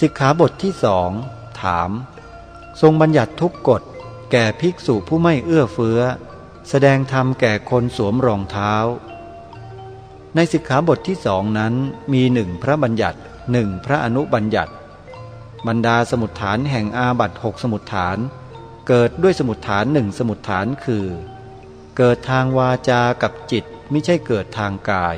สิกขาบทที่สองถาม ทรงบัญญัติทุกกฎ แก่ภิกษุผู้ไม่เอื้อเฟื้อ แสดงธรรมแก่คนสวมรองเท้า ในสิกขาบทที่สองนั้นมีหนึ่งพระบัญญัติหนึ่งพระอนุบัญญัติ บรรดาสมุดฐานแห่งอาบัตหกสมุดฐาน เกิดด้วยสมุดฐานหนึ่งสมุดฐานคือ เกิดทางวาจากับจิตไม่ใช่เกิดทางกาย